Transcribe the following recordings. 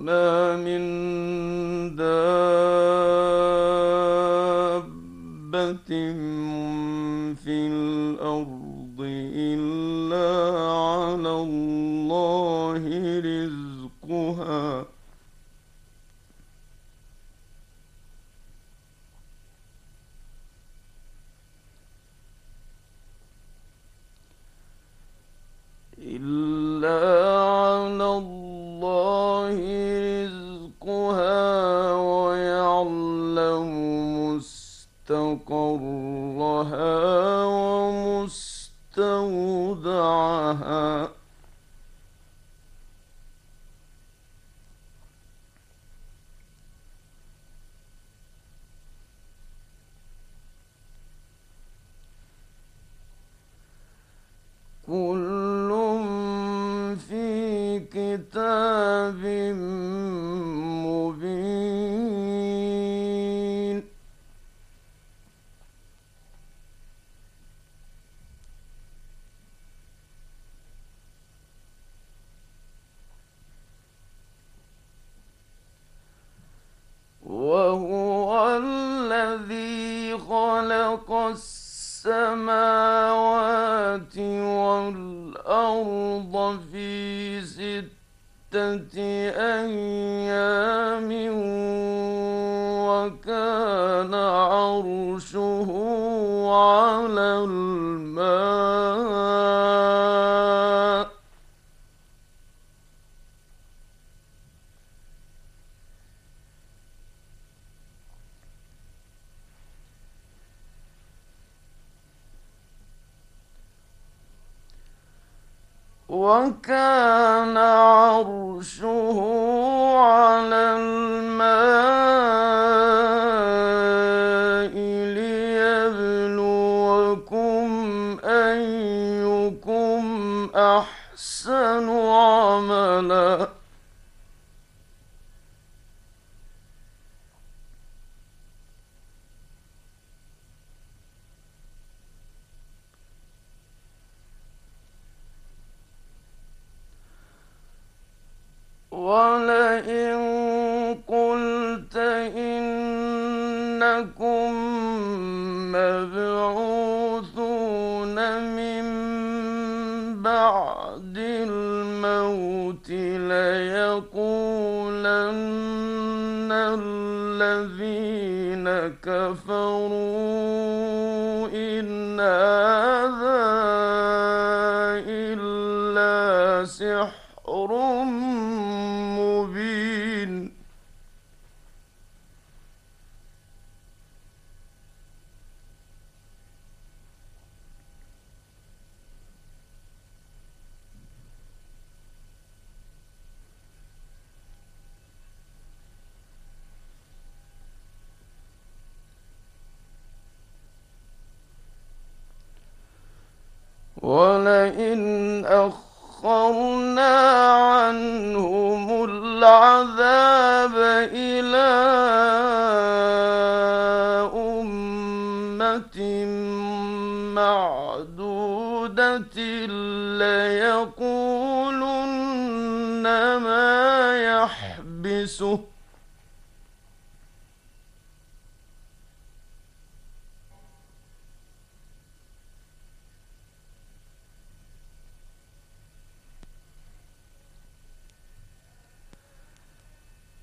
من أحسن ولئن أخرنا عنهم العذاب إلى أمة معدودة ليقولن ما يحبسه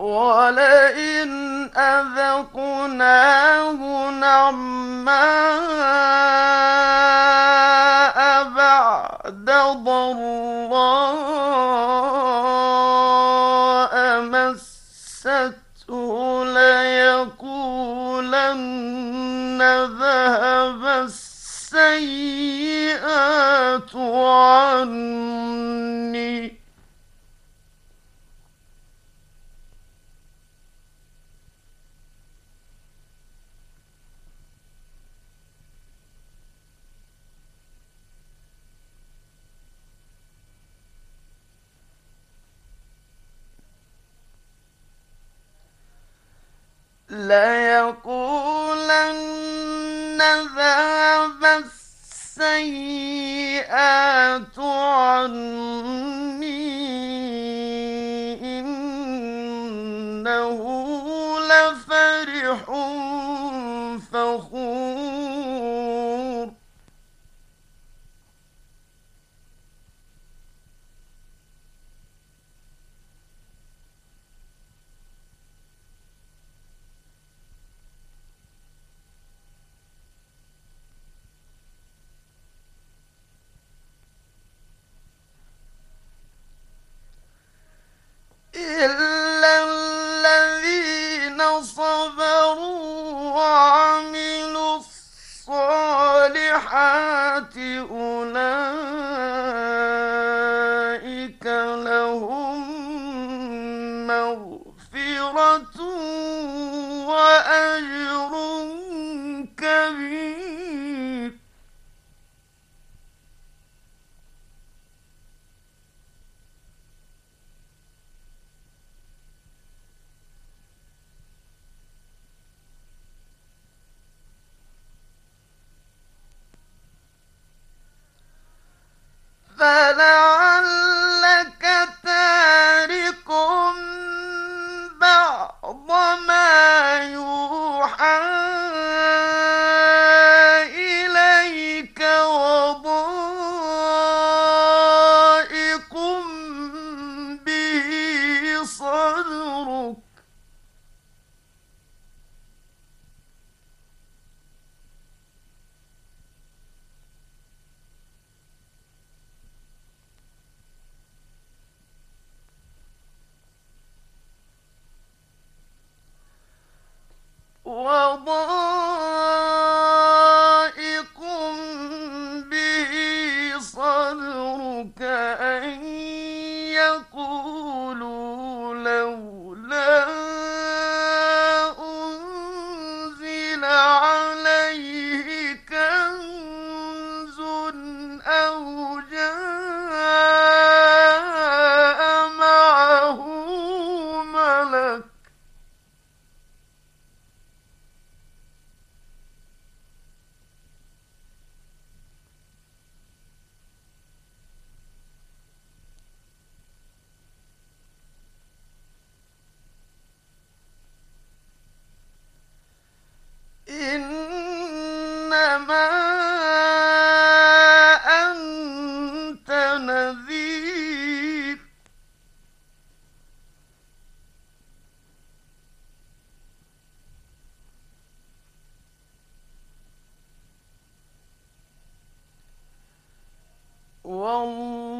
ولئن أذقناه نعماء بعد ضراء مسته ليقولن ذهب السيئات عني ليقولن ذهب السيئات عني إنه لفرح فخور.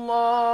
والله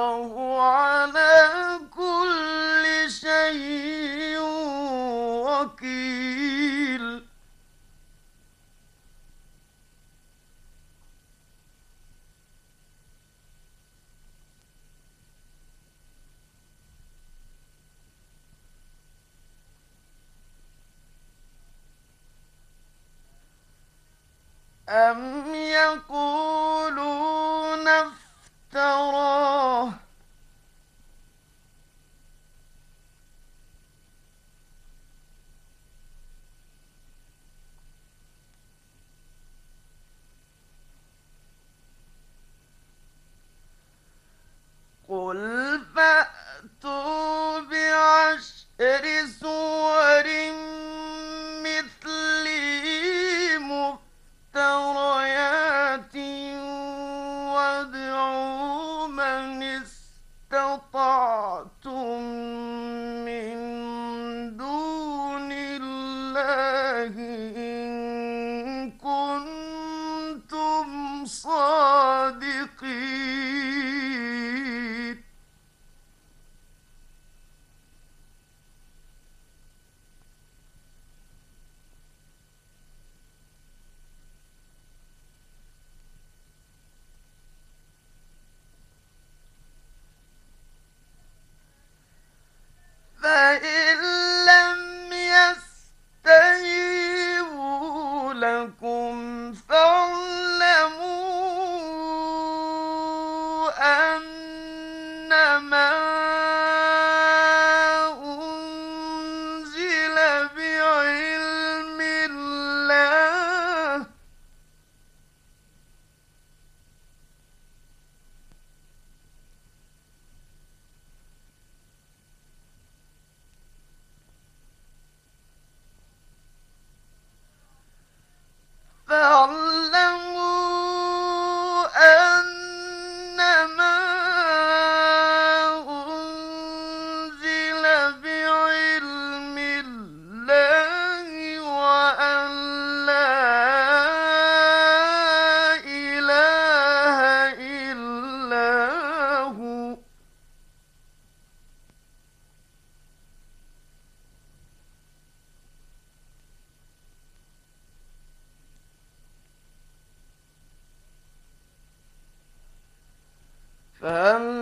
من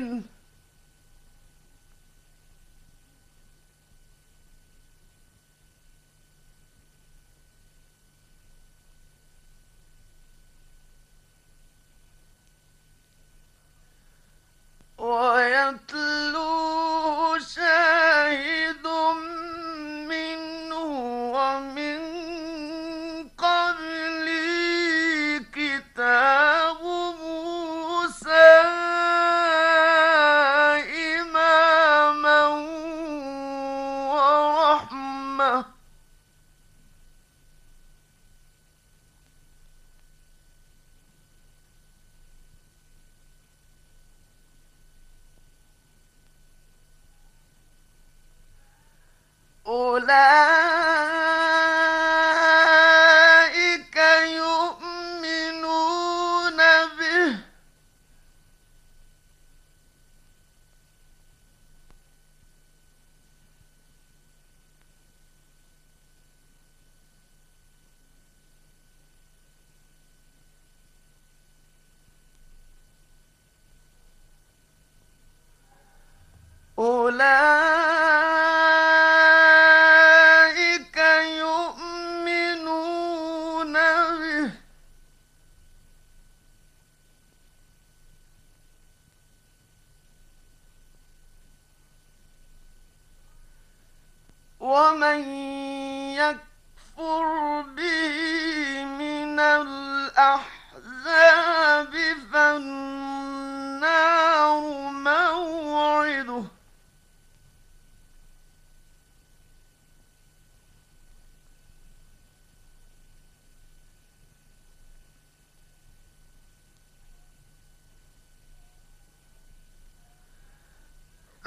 morning.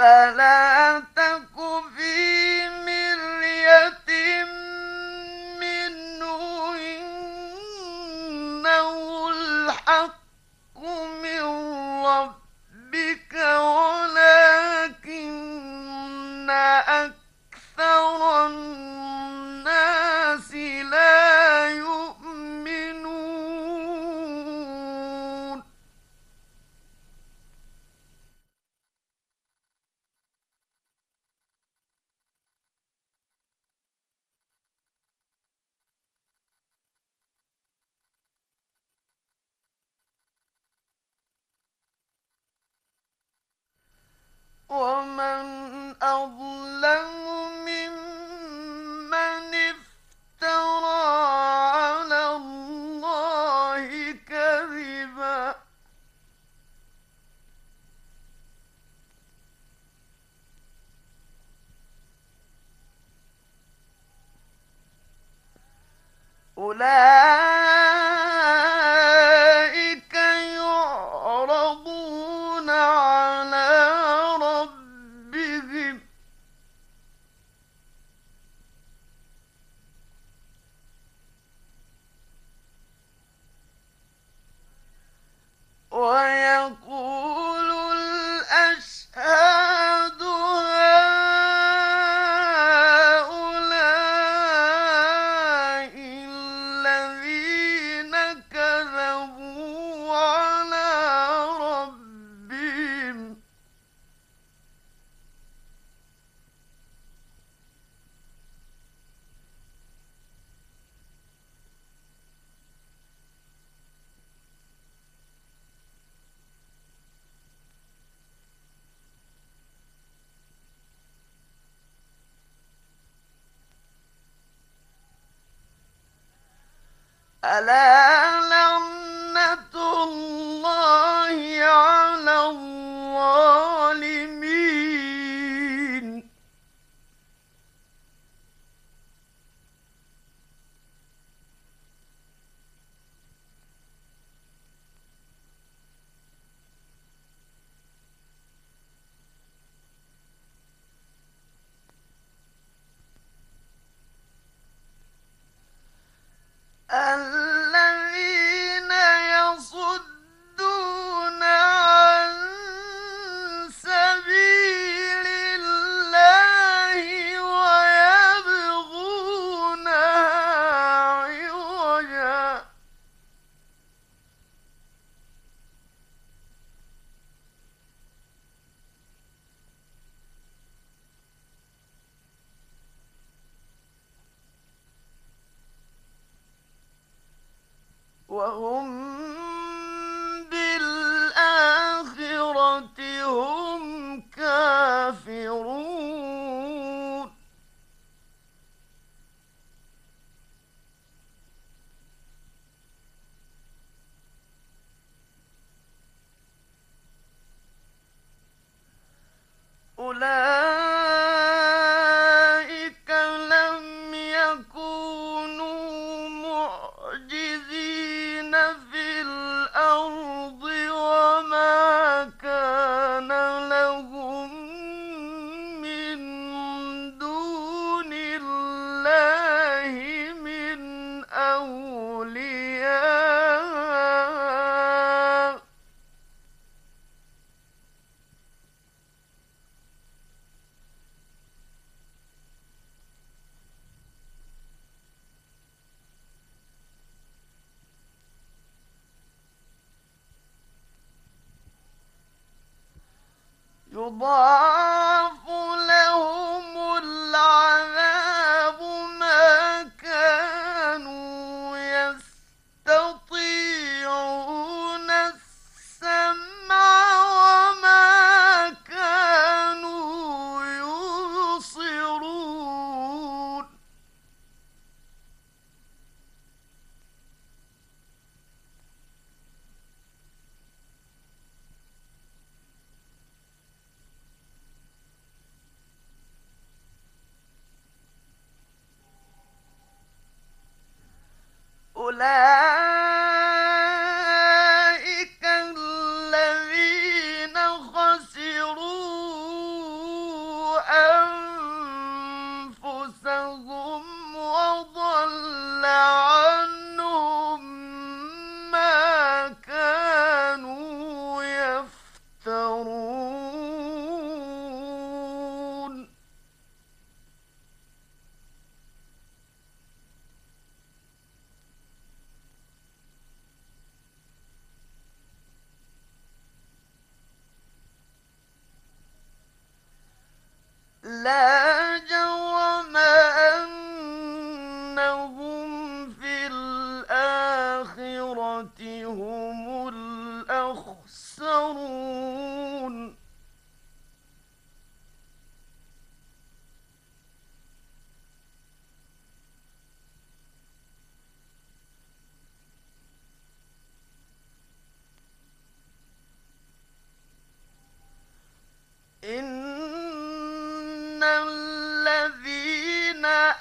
فلا ومن أظلم ألا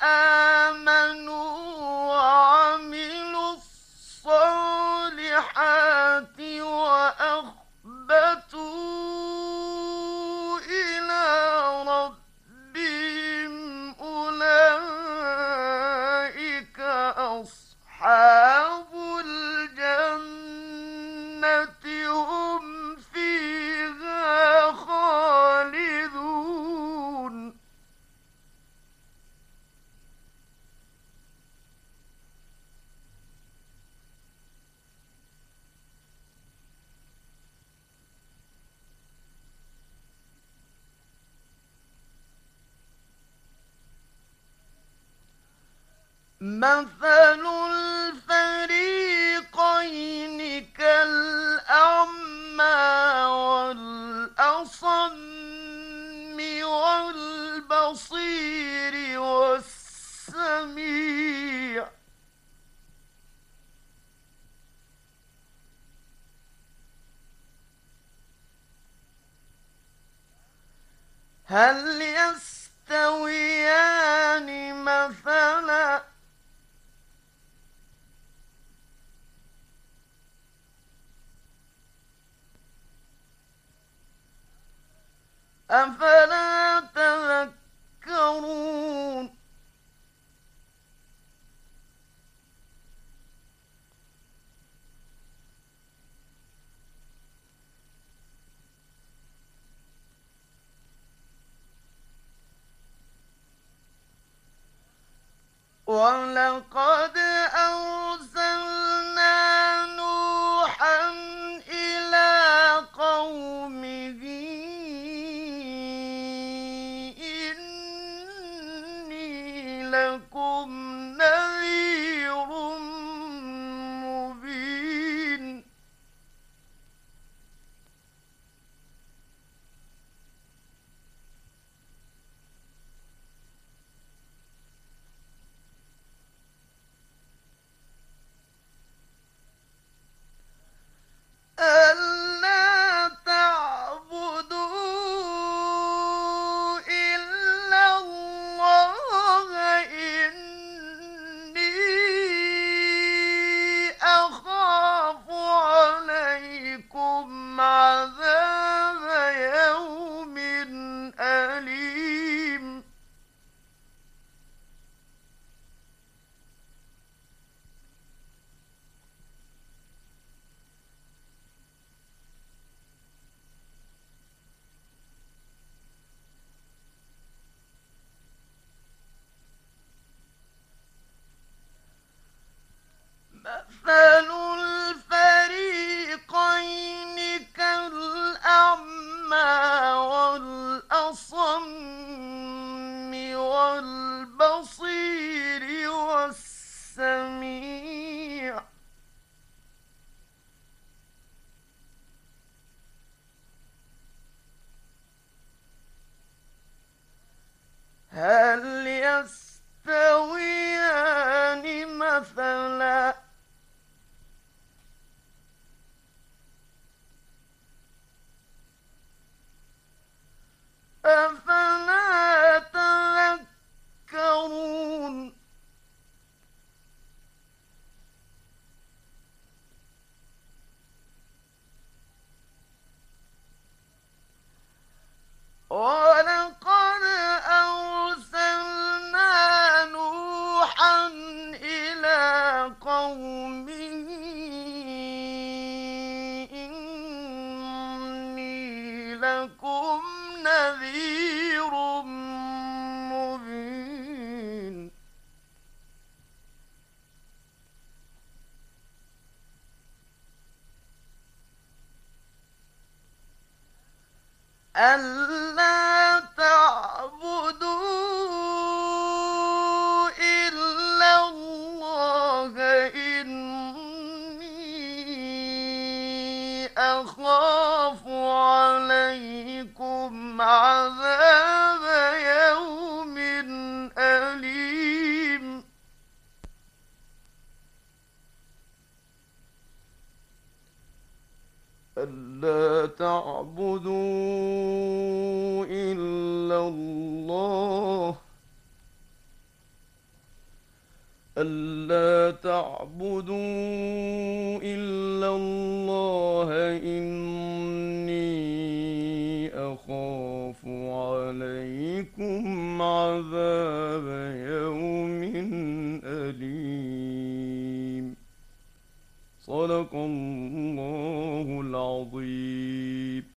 uh مثل الفريقين كالأعمى والأصم والبصير والسميع. هل